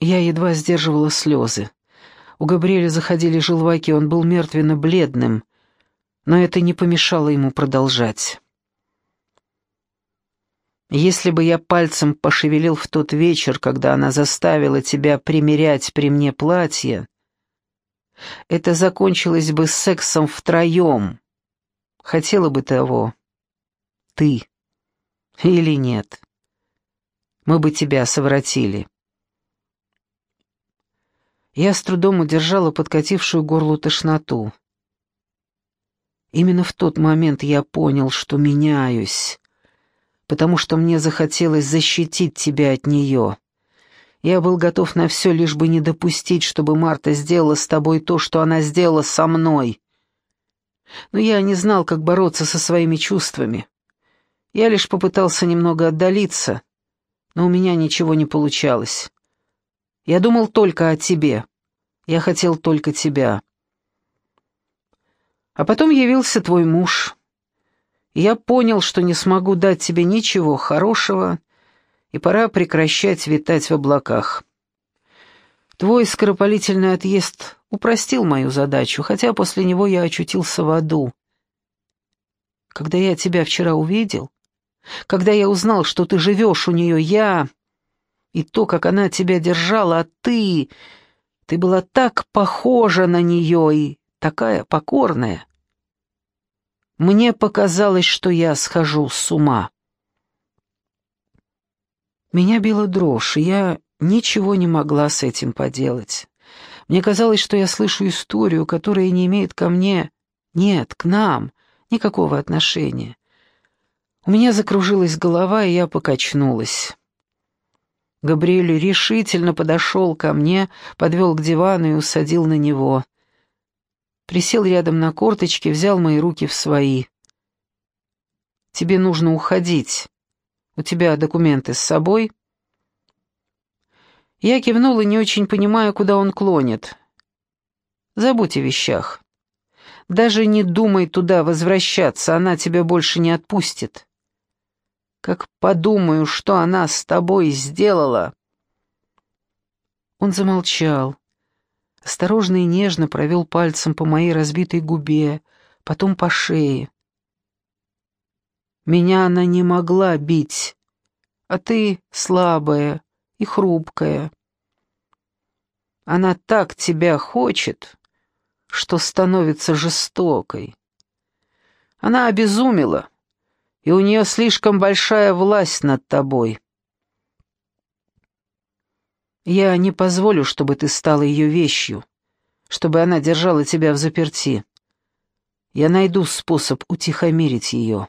Я едва сдерживала слезы. У Габриэля заходили желваки, он был мертвенно-бледным, но это не помешало ему продолжать. Если бы я пальцем пошевелил в тот вечер, когда она заставила тебя примерять при мне платье, это закончилось бы сексом втроем. Хотела бы того. Ты. Или нет. Мы бы тебя совратили. Я с трудом удержала подкатившую горлу тошноту. Именно в тот момент я понял, что меняюсь, потому что мне захотелось защитить тебя от нее. Я был готов на все, лишь бы не допустить, чтобы Марта сделала с тобой то, что она сделала со мной. Но я не знал, как бороться со своими чувствами. Я лишь попытался немного отдалиться, но у меня ничего не получалось. Я думал только о тебе. Я хотел только тебя. А потом явился твой муж. я понял, что не смогу дать тебе ничего хорошего, и пора прекращать витать в облаках. Твой скоропалительный отъезд упростил мою задачу, хотя после него я очутился в аду. Когда я тебя вчера увидел, когда я узнал, что ты живешь у нее, я... И то, как она тебя держала, а ты... Ты была так похожа на нее и такая покорная. Мне показалось, что я схожу с ума. Меня била дрожь, и я ничего не могла с этим поделать. Мне казалось, что я слышу историю, которая не имеет ко мне, нет, к нам, никакого отношения. У меня закружилась голова, и я покачнулась. Габриэль решительно подошел ко мне, подвел к дивану и усадил на него. Присел рядом на корточки, взял мои руки в свои. «Тебе нужно уходить. У тебя документы с собой?» Я кивнула, не очень понимая, куда он клонит. «Забудь о вещах. Даже не думай туда возвращаться, она тебя больше не отпустит. Как подумаю, что она с тобой сделала!» Он замолчал. Осторожно и нежно провел пальцем по моей разбитой губе, потом по шее. «Меня она не могла бить, а ты слабая и хрупкая. Она так тебя хочет, что становится жестокой. Она обезумела, и у нее слишком большая власть над тобой. Я не позволю, чтобы ты стала ее вещью, чтобы она держала тебя в заперти. Я найду способ утихомирить ее,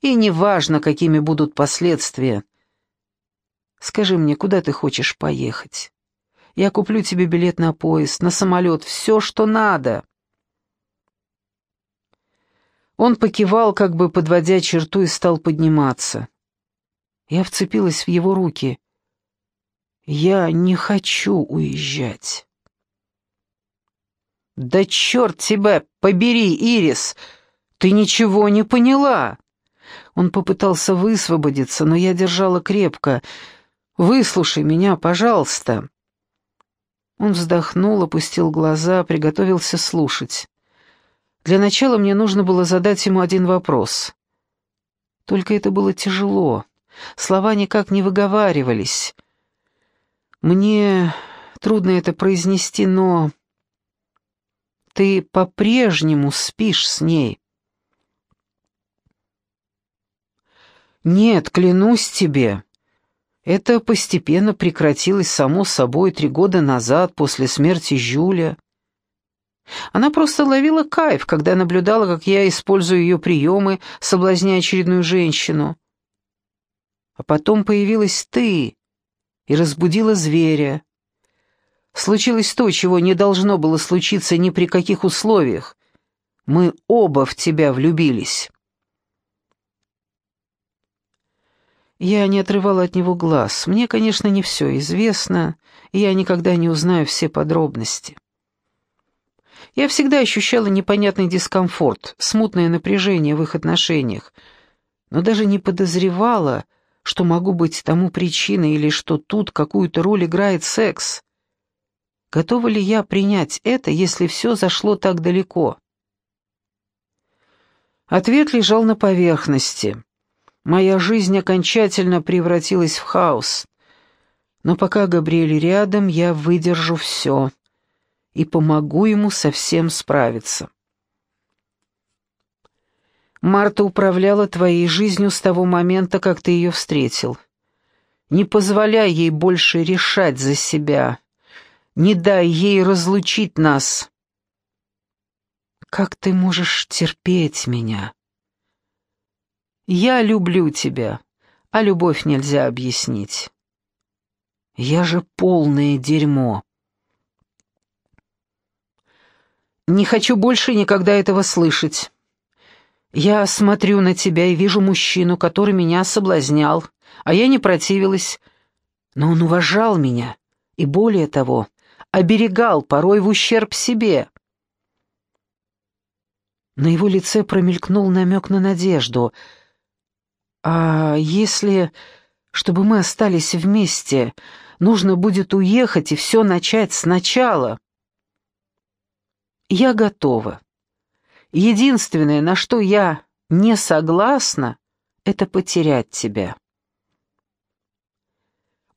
и неважно, какими будут последствия. Скажи мне, куда ты хочешь поехать? Я куплю тебе билет на поезд, на самолет, все, что надо. Он покивал, как бы подводя черту, и стал подниматься. Я вцепилась в его руки. «Я не хочу уезжать». «Да черт тебя побери, Ирис! Ты ничего не поняла!» Он попытался высвободиться, но я держала крепко. «Выслушай меня, пожалуйста!» Он вздохнул, опустил глаза, приготовился слушать. Для начала мне нужно было задать ему один вопрос. Только это было тяжело. Слова никак не выговаривались. Мне трудно это произнести, но... Ты по-прежнему спишь с ней. Нет, клянусь тебе. Это постепенно прекратилось само собой три года назад, после смерти Жюля. Она просто ловила кайф, когда наблюдала, как я использую ее приемы, соблазняя очередную женщину. А потом появилась ты и разбудила зверя. Случилось то, чего не должно было случиться ни при каких условиях. Мы оба в тебя влюбились. Я не отрывала от него глаз. Мне, конечно, не все известно, и я никогда не узнаю все подробности. Я всегда ощущала непонятный дискомфорт, смутное напряжение в их отношениях, но даже не подозревала, что могу быть тому причиной или что тут какую-то роль играет секс. Готова ли я принять это, если все зашло так далеко? Ответ лежал на поверхности. Моя жизнь окончательно превратилась в хаос. Но пока Габриэль рядом, я выдержу все и помогу ему совсем справиться. Марта управляла твоей жизнью с того момента, как ты ее встретил. Не позволяй ей больше решать за себя. Не дай ей разлучить нас. Как ты можешь терпеть меня? Я люблю тебя, а любовь нельзя объяснить. Я же полное дерьмо. Не хочу больше никогда этого слышать. Я смотрю на тебя и вижу мужчину, который меня соблазнял, а я не противилась. Но он уважал меня и, более того, оберегал, порой в ущерб себе. На его лице промелькнул намек на надежду. «А если, чтобы мы остались вместе, нужно будет уехать и все начать сначала?» «Я готова. Единственное, на что я не согласна, это потерять тебя».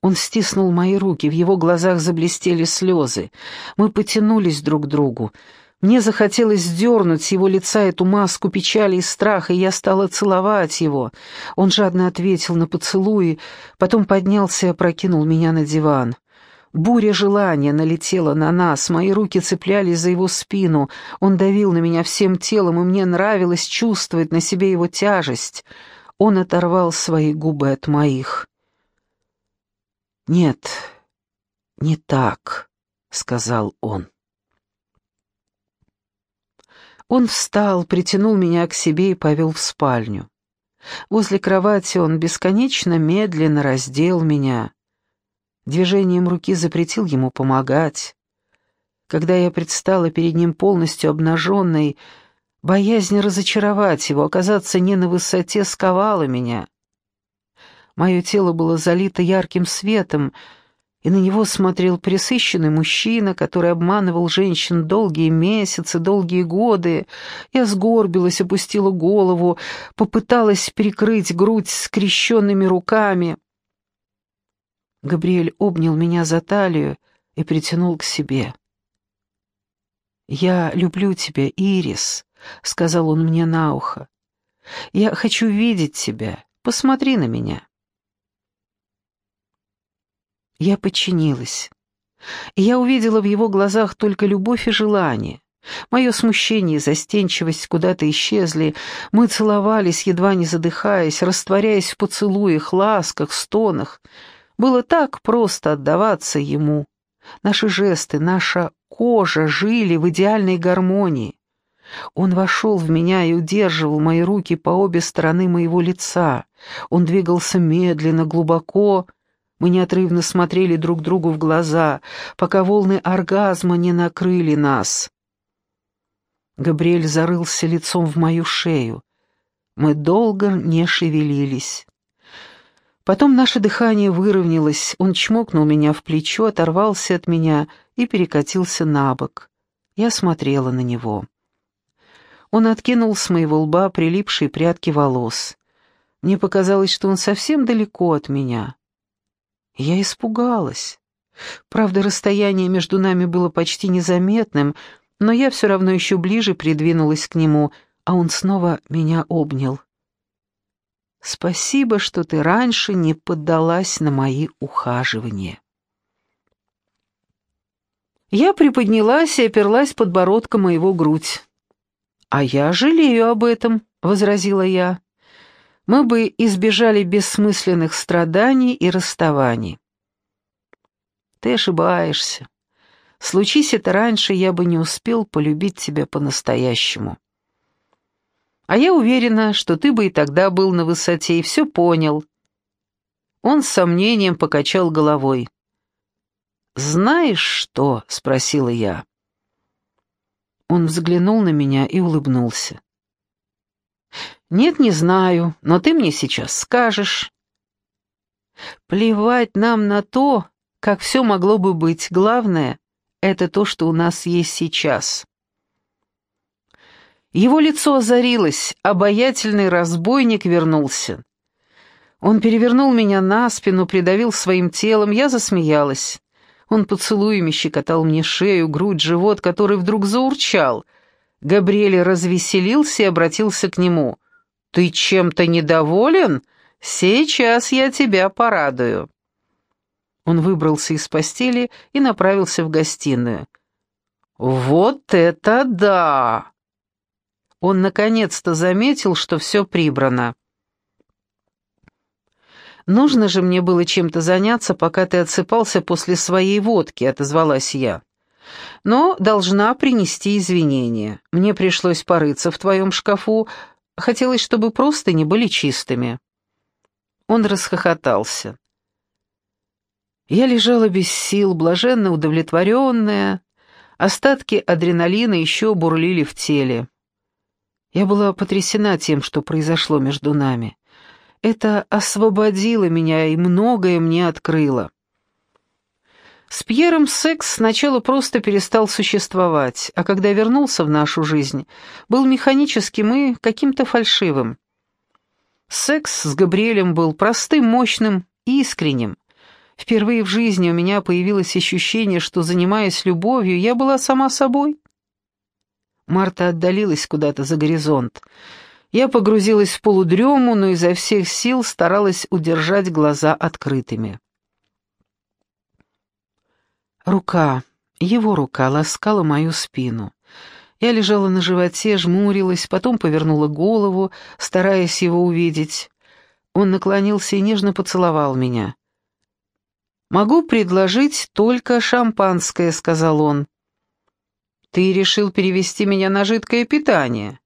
Он стиснул мои руки, в его глазах заблестели слезы. Мы потянулись друг к другу. Мне захотелось сдернуть с его лица эту маску печали и страха, и я стала целовать его. Он жадно ответил на поцелуи, потом поднялся и опрокинул меня на диван. Буря желания налетела на нас, мои руки цеплялись за его спину, он давил на меня всем телом, и мне нравилось чувствовать на себе его тяжесть. Он оторвал свои губы от моих. «Нет, не так», — сказал он. Он встал, притянул меня к себе и повел в спальню. Возле кровати он бесконечно медленно раздел меня. Движением руки запретил ему помогать. Когда я предстала перед ним полностью обнаженной, боязнь разочаровать его, оказаться не на высоте, сковала меня. Мое тело было залито ярким светом, и на него смотрел пресыщенный мужчина, который обманывал женщин долгие месяцы, долгие годы. Я сгорбилась, опустила голову, попыталась прикрыть грудь скрещенными руками. Габриэль обнял меня за талию и притянул к себе. «Я люблю тебя, Ирис», — сказал он мне на ухо. «Я хочу видеть тебя. Посмотри на меня». Я подчинилась. Я увидела в его глазах только любовь и желание. Мое смущение и застенчивость куда-то исчезли. Мы целовались, едва не задыхаясь, растворяясь в поцелуях, ласках, стонах. Было так просто отдаваться ему. Наши жесты, наша кожа жили в идеальной гармонии. Он вошел в меня и удерживал мои руки по обе стороны моего лица. Он двигался медленно, глубоко, мы неотрывно смотрели друг другу в глаза, пока волны оргазма не накрыли нас. Габриэль зарылся лицом в мою шею. Мы долго не шевелились. Потом наше дыхание выровнялось, он чмокнул меня в плечо, оторвался от меня и перекатился на бок. Я смотрела на него. Он откинул с моего лба прилипшие прядки волос. Мне показалось, что он совсем далеко от меня. Я испугалась. Правда, расстояние между нами было почти незаметным, но я все равно еще ближе придвинулась к нему, а он снова меня обнял. «Спасибо, что ты раньше не поддалась на мои ухаживания». Я приподнялась и оперлась подбородком моего грудь. «А я жалею об этом», — возразила я мы бы избежали бессмысленных страданий и расставаний. Ты ошибаешься. Случись это раньше, я бы не успел полюбить тебя по-настоящему. А я уверена, что ты бы и тогда был на высоте и все понял. Он с сомнением покачал головой. «Знаешь что?» — спросила я. Он взглянул на меня и улыбнулся. «Нет, не знаю, но ты мне сейчас скажешь». «Плевать нам на то, как все могло бы быть. Главное — это то, что у нас есть сейчас. Его лицо озарилось, обаятельный разбойник вернулся. Он перевернул меня на спину, придавил своим телом, я засмеялась. Он поцелуями щекотал мне шею, грудь, живот, который вдруг заурчал. Габриэль развеселился и обратился к нему. «Ты чем-то недоволен? Сейчас я тебя порадую». Он выбрался из постели и направился в гостиную. «Вот это да!» Он наконец-то заметил, что все прибрано. «Нужно же мне было чем-то заняться, пока ты отсыпался после своей водки», — отозвалась я. «Но должна принести извинения. Мне пришлось порыться в твоем шкафу. Хотелось, чтобы просто не были чистыми». Он расхохотался. Я лежала без сил, блаженно удовлетворенная. Остатки адреналина еще бурлили в теле. Я была потрясена тем, что произошло между нами. Это освободило меня и многое мне открыло. С Пьером секс сначала просто перестал существовать, а когда вернулся в нашу жизнь, был механическим и каким-то фальшивым. Секс с Габриэлем был простым, мощным и искренним. Впервые в жизни у меня появилось ощущение, что, занимаясь любовью, я была сама собой. Марта отдалилась куда-то за горизонт. Я погрузилась в полудрему, но изо всех сил старалась удержать глаза открытыми. Рука, его рука, ласкала мою спину. Я лежала на животе, жмурилась, потом повернула голову, стараясь его увидеть. Он наклонился и нежно поцеловал меня. «Могу предложить только шампанское», — сказал он. «Ты решил перевести меня на жидкое питание?»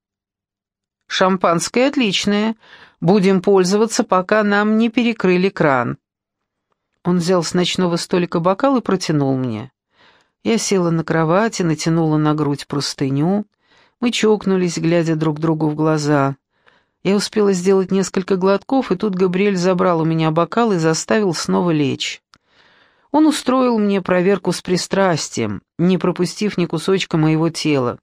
Шампанское отличное. Будем пользоваться, пока нам не перекрыли кран». Он взял с ночного столика бокал и протянул мне. Я села на кровати, натянула на грудь простыню. Мы чокнулись, глядя друг другу в глаза. Я успела сделать несколько глотков, и тут Габриэль забрал у меня бокал и заставил снова лечь. Он устроил мне проверку с пристрастием, не пропустив ни кусочка моего тела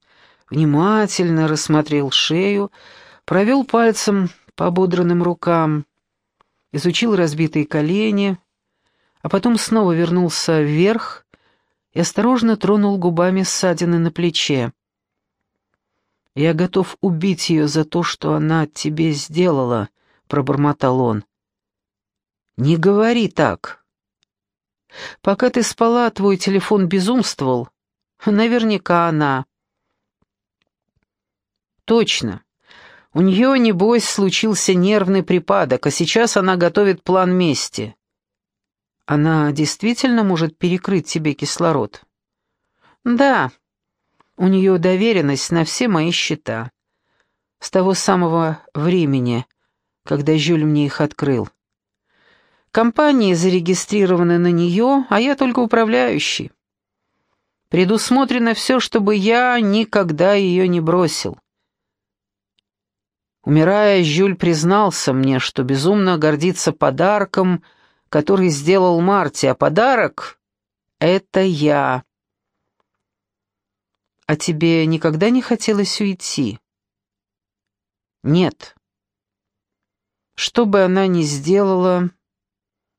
внимательно рассмотрел шею, провел пальцем по ободранным рукам, изучил разбитые колени, а потом снова вернулся вверх и осторожно тронул губами ссадины на плече. «Я готов убить ее за то, что она тебе сделала», — пробормотал он. «Не говори так. Пока ты спала, твой телефон безумствовал. Наверняка она...» Точно. У нее, небось, случился нервный припадок, а сейчас она готовит план мести. Она действительно может перекрыть тебе кислород? Да. У нее доверенность на все мои счета. С того самого времени, когда Жюль мне их открыл. Компании зарегистрированы на нее, а я только управляющий. Предусмотрено все, чтобы я никогда ее не бросил. Умирая, Жюль признался мне, что безумно гордится подарком, который сделал Марти, а подарок — это я. А тебе никогда не хотелось уйти? Нет. Что бы она ни сделала,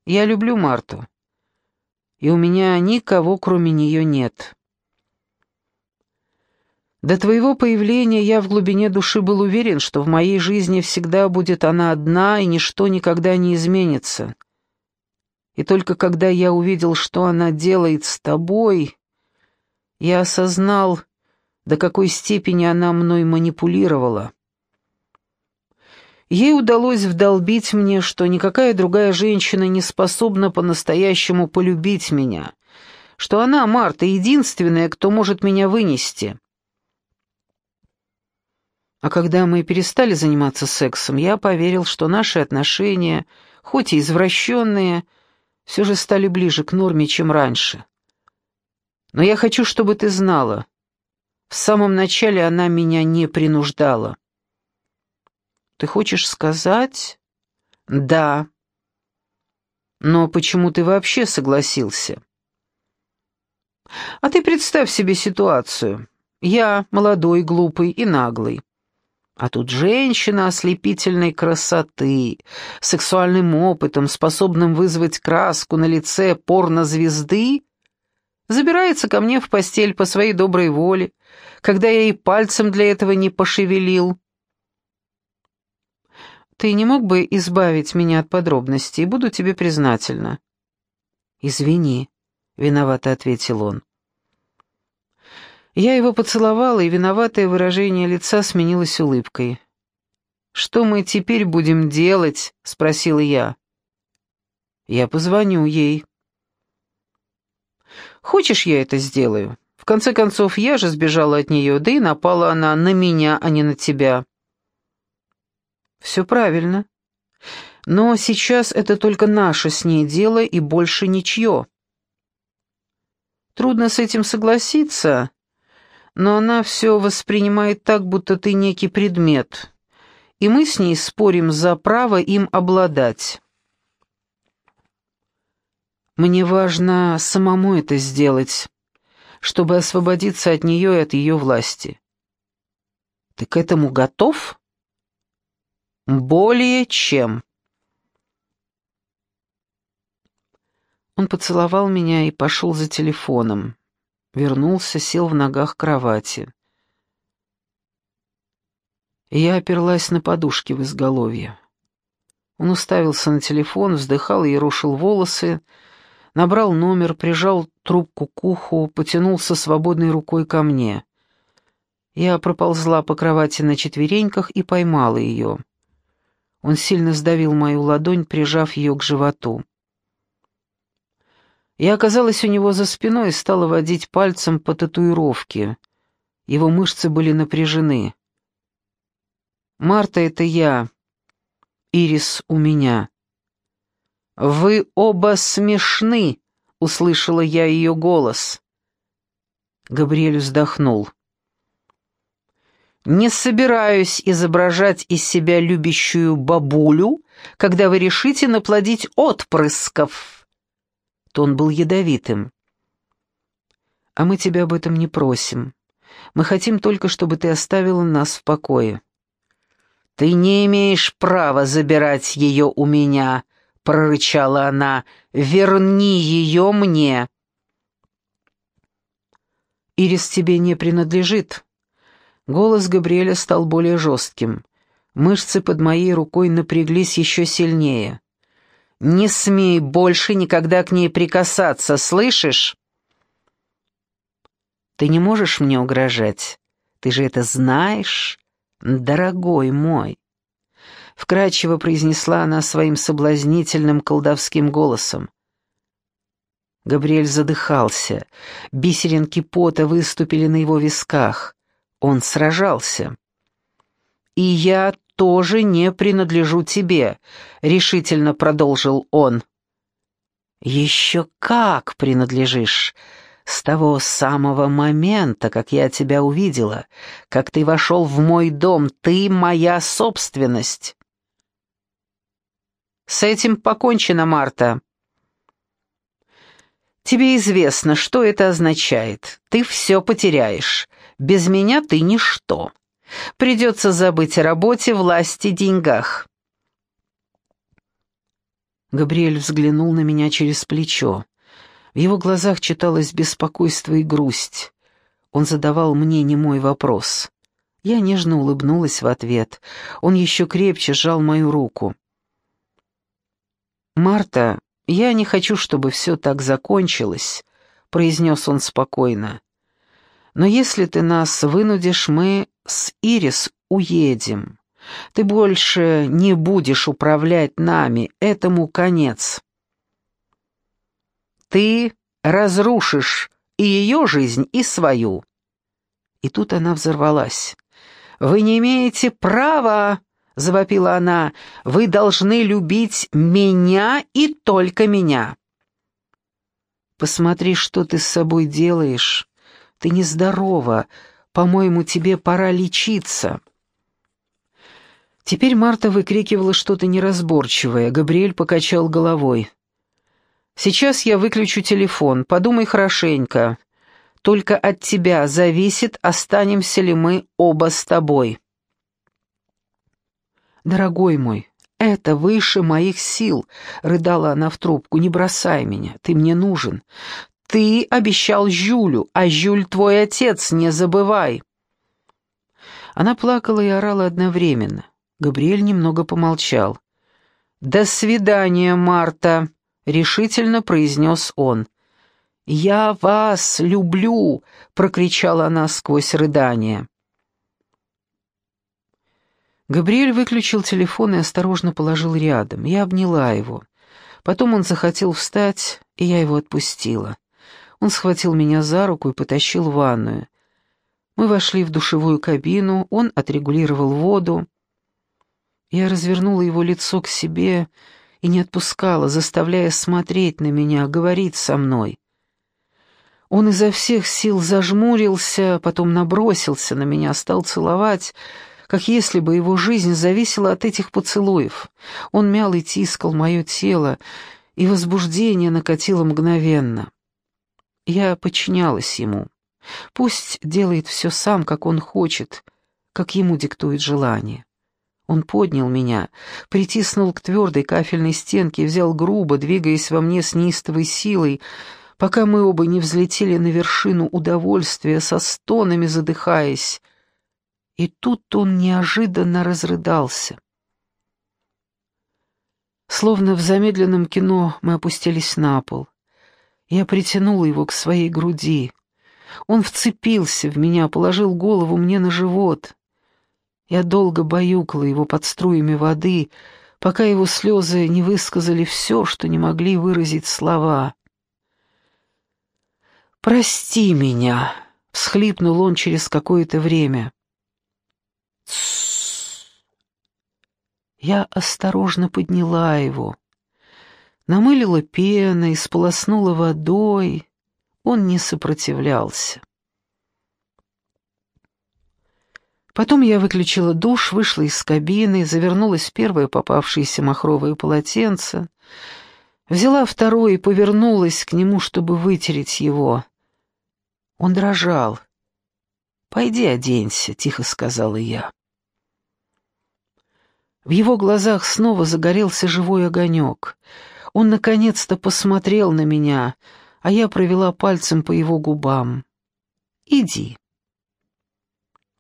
я люблю Марту, и у меня никого, кроме нее, нет. До твоего появления я в глубине души был уверен, что в моей жизни всегда будет она одна, и ничто никогда не изменится. И только когда я увидел, что она делает с тобой, я осознал, до какой степени она мной манипулировала. Ей удалось вдолбить мне, что никакая другая женщина не способна по-настоящему полюбить меня, что она, Марта, единственная, кто может меня вынести. А когда мы перестали заниматься сексом, я поверил, что наши отношения, хоть и извращенные, все же стали ближе к норме, чем раньше. Но я хочу, чтобы ты знала, в самом начале она меня не принуждала. Ты хочешь сказать? Да. Но почему ты вообще согласился? А ты представь себе ситуацию. Я молодой, глупый и наглый. А тут женщина ослепительной красоты, сексуальным опытом, способным вызвать краску на лице порнозвезды, забирается ко мне в постель по своей доброй воле, когда я и пальцем для этого не пошевелил. Ты не мог бы избавить меня от подробностей, буду тебе признательна. Извини, виновато ответил он. Я его поцеловала, и виноватое выражение лица сменилось улыбкой. «Что мы теперь будем делать?» — спросила я. «Я позвоню ей». «Хочешь, я это сделаю? В конце концов, я же сбежала от нее, да и напала она на меня, а не на тебя». «Все правильно. Но сейчас это только наше с ней дело и больше ничье». Трудно с этим согласиться, но она все воспринимает так, будто ты некий предмет, и мы с ней спорим за право им обладать. Мне важно самому это сделать, чтобы освободиться от нее и от ее власти. Ты к этому готов? Более чем. Он поцеловал меня и пошел за телефоном. Вернулся, сел в ногах кровати. Я оперлась на подушки в изголовье. Он уставился на телефон, вздыхал и рушил волосы, набрал номер, прижал трубку к уху, потянулся свободной рукой ко мне. Я проползла по кровати на четвереньках и поймала ее. Он сильно сдавил мою ладонь, прижав ее к животу. Я оказалась у него за спиной и стала водить пальцем по татуировке. Его мышцы были напряжены. «Марта, это я. Ирис у меня». «Вы оба смешны», — услышала я ее голос. Габриэль вздохнул. «Не собираюсь изображать из себя любящую бабулю, когда вы решите наплодить отпрысков». Тон был ядовитым. «А мы тебя об этом не просим. Мы хотим только, чтобы ты оставила нас в покое». «Ты не имеешь права забирать ее у меня», — прорычала она. «Верни ее мне». «Ирис тебе не принадлежит». Голос Габриэля стал более жестким. Мышцы под моей рукой напряглись еще сильнее. Не смей больше никогда к ней прикасаться, слышишь? Ты не можешь мне угрожать. Ты же это знаешь, дорогой мой. Вкрадчиво произнесла она своим соблазнительным колдовским голосом. Габриэль задыхался. Бисеринки пота выступили на его висках. Он сражался. «И я тоже не принадлежу тебе», — решительно продолжил он. «Еще как принадлежишь!» С того самого момента, как я тебя увидела, как ты вошел в мой дом, ты моя собственность. С этим покончено, Марта. Тебе известно, что это означает. Ты все потеряешь. Без меня ты ничто. Придется забыть о работе, власти, деньгах. Габриэль взглянул на меня через плечо. В его глазах читалось беспокойство и грусть. Он задавал мне немой вопрос. Я нежно улыбнулась в ответ. Он еще крепче сжал мою руку. «Марта, я не хочу, чтобы все так закончилось», — произнес он спокойно. «Но если ты нас вынудишь, мы с Ирис уедем. Ты больше не будешь управлять нами, этому конец. Ты разрушишь и ее жизнь, и свою». И тут она взорвалась. «Вы не имеете права!» — завопила она. «Вы должны любить меня и только меня!» «Посмотри, что ты с собой делаешь. Ты нездорова. По-моему, тебе пора лечиться». Теперь Марта выкрикивала что-то неразборчивое. Габриэль покачал головой. «Сейчас я выключу телефон. Подумай хорошенько. Только от тебя зависит, останемся ли мы оба с тобой. Дорогой мой, это выше моих сил, рыдала она в трубку. Не бросай меня, ты мне нужен. Ты обещал Жюлю, а Жюль твой отец, не забывай. Она плакала и орала одновременно. Габриэль немного помолчал. «До свидания, Марта», — решительно произнес он. «Я вас люблю!» — прокричала она сквозь рыдание. Габриэль выключил телефон и осторожно положил рядом. Я обняла его. Потом он захотел встать, и я его отпустила. Он схватил меня за руку и потащил в ванную. Мы вошли в душевую кабину, он отрегулировал воду. Я развернула его лицо к себе и не отпускала, заставляя смотреть на меня, говорить со мной. Он изо всех сил зажмурился, потом набросился на меня, стал целовать, как если бы его жизнь зависела от этих поцелуев. Он мял и тискал мое тело, и возбуждение накатило мгновенно. Я подчинялась ему. Пусть делает все сам, как он хочет, как ему диктует желание. Он поднял меня, притиснул к твердой кафельной стенке взял грубо, двигаясь во мне с неистовой силой, пока мы оба не взлетели на вершину удовольствия, со стонами задыхаясь. И тут он неожиданно разрыдался. Словно в замедленном кино мы опустились на пол. Я притянула его к своей груди. Он вцепился в меня, положил голову мне на живот. Я долго баюкала его под струями воды, пока его слезы не высказали все, что не могли выразить слова. «Прости меня», — всхлипнул он через какое-то время. Я осторожно подняла его, намылила пеной, сполоснула водой. Он не сопротивлялся. Потом я выключила душ, вышла из кабины, завернулась в первое попавшееся махровое полотенце, взяла второе и повернулась к нему, чтобы вытереть его. Он дрожал. «Пойди оденься», — тихо сказала я. В его глазах снова загорелся живой огонек. Он наконец-то посмотрел на меня, а я провела пальцем по его губам. «Иди».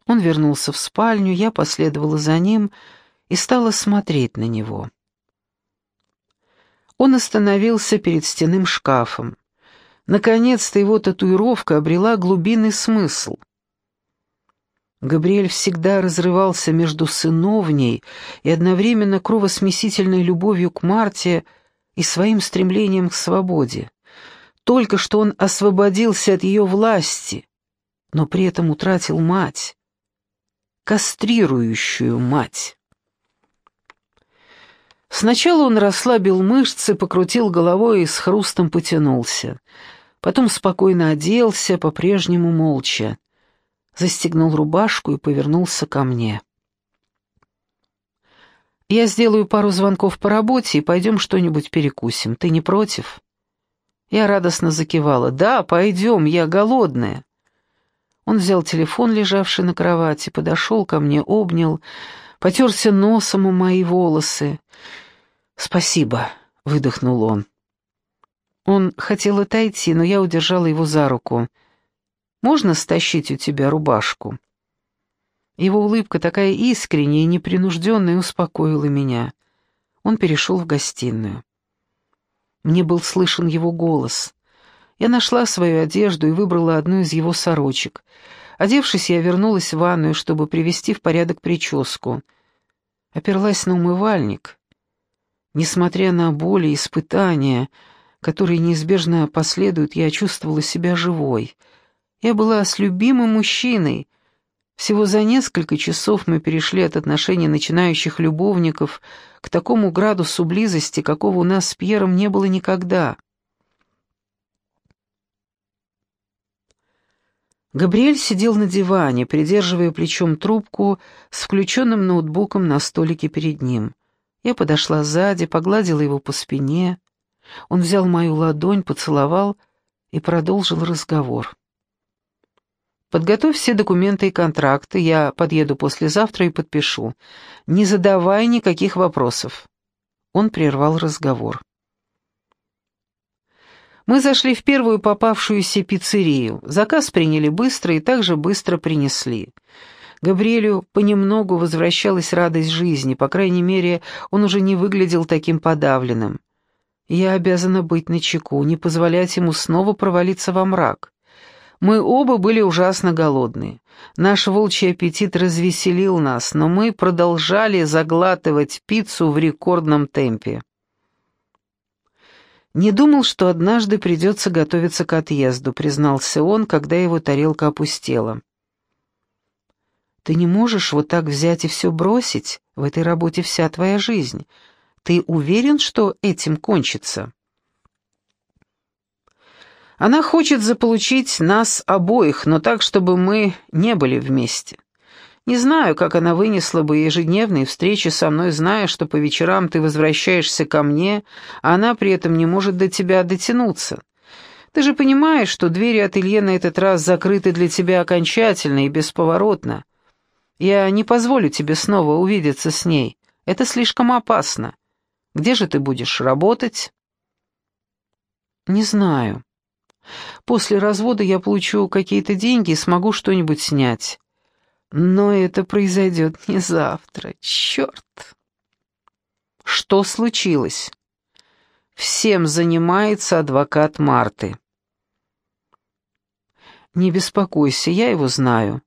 Он вернулся в спальню, я последовала за ним и стала смотреть на него. Он остановился перед стенным шкафом. Наконец-то его татуировка обрела глубинный смысл. Габриэль всегда разрывался между сыновней и одновременно кровосмесительной любовью к Марте и своим стремлением к свободе. Только что он освободился от ее власти, но при этом утратил мать, кастрирующую мать. Сначала он расслабил мышцы, покрутил головой и с хрустом потянулся. Потом спокойно оделся, по-прежнему молча. Застегнул рубашку и повернулся ко мне. «Я сделаю пару звонков по работе и пойдем что-нибудь перекусим. Ты не против?» Я радостно закивала. «Да, пойдем, я голодная». Он взял телефон, лежавший на кровати, подошел ко мне, обнял, потерся носом у мои волосы. «Спасибо», — выдохнул он. Он хотел отойти, но я удержала его за руку. «Можно стащить у тебя рубашку?» Его улыбка, такая искренняя и непринужденная, успокоила меня. Он перешел в гостиную. Мне был слышен его голос. Я нашла свою одежду и выбрала одну из его сорочек. Одевшись, я вернулась в ванную, чтобы привести в порядок прическу. Оперлась на умывальник. Несмотря на боли и испытания, которые неизбежно последуют, я чувствовала себя живой. Я была с любимым мужчиной. Всего за несколько часов мы перешли от отношений начинающих любовников к такому градусу близости, какого у нас с Пьером не было никогда. Габриэль сидел на диване, придерживая плечом трубку с включенным ноутбуком на столике перед ним. Я подошла сзади, погладила его по спине. Он взял мою ладонь, поцеловал и продолжил разговор. Подготовь все документы и контракты, я подъеду послезавтра и подпишу. Не задавай никаких вопросов». Он прервал разговор. Мы зашли в первую попавшуюся пиццерию. Заказ приняли быстро и также быстро принесли. Габриэлю понемногу возвращалась радость жизни, по крайней мере, он уже не выглядел таким подавленным. Я обязана быть начеку, не позволять ему снова провалиться во мрак. Мы оба были ужасно голодны. Наш волчий аппетит развеселил нас, но мы продолжали заглатывать пиццу в рекордном темпе. «Не думал, что однажды придется готовиться к отъезду», — признался он, когда его тарелка опустела. «Ты не можешь вот так взять и все бросить, в этой работе вся твоя жизнь. Ты уверен, что этим кончится?» Она хочет заполучить нас обоих, но так, чтобы мы не были вместе. Не знаю, как она вынесла бы ежедневные встречи со мной, зная, что по вечерам ты возвращаешься ко мне, а она при этом не может до тебя дотянуться. Ты же понимаешь, что двери ателье на этот раз закрыты для тебя окончательно и бесповоротно. Я не позволю тебе снова увидеться с ней. Это слишком опасно. Где же ты будешь работать? Не знаю. После развода я получу какие-то деньги и смогу что-нибудь снять. Но это произойдет не завтра. Черт! Что случилось? Всем занимается адвокат Марты. Не беспокойся, я его знаю.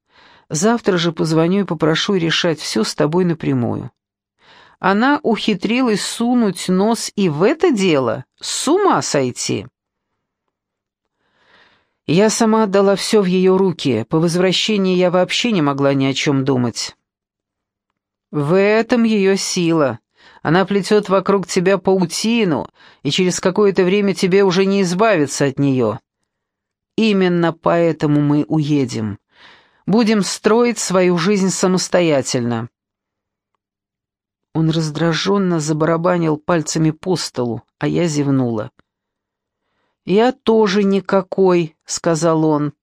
Завтра же позвоню и попрошу решать все с тобой напрямую. Она ухитрилась сунуть нос и в это дело? С ума сойти! Я сама отдала все в ее руки. По возвращении я вообще не могла ни о чем думать. В этом ее сила. Она плетет вокруг тебя паутину, и через какое-то время тебе уже не избавиться от нее. Именно поэтому мы уедем. Будем строить свою жизнь самостоятельно. Он раздраженно забарабанил пальцами по столу, а я зевнула. «Я тоже никакой», — сказал он.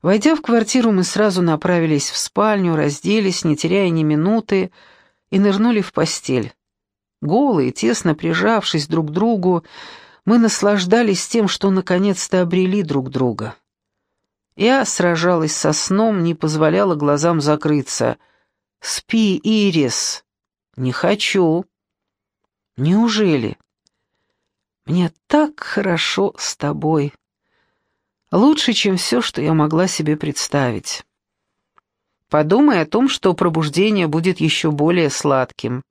Войдя в квартиру, мы сразу направились в спальню, разделись, не теряя ни минуты, и нырнули в постель. Голые, тесно прижавшись друг к другу, мы наслаждались тем, что наконец-то обрели друг друга. Я сражалась со сном, не позволяла глазам закрыться. «Спи, Ирис!» «Не хочу!» «Неужели?» Мне так хорошо с тобой. Лучше, чем все, что я могла себе представить. Подумай о том, что пробуждение будет еще более сладким.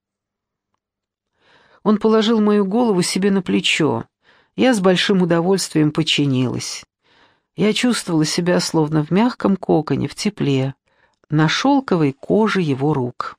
Он положил мою голову себе на плечо. Я с большим удовольствием подчинилась. Я чувствовала себя словно в мягком коконе, в тепле, на шелковой коже его рук.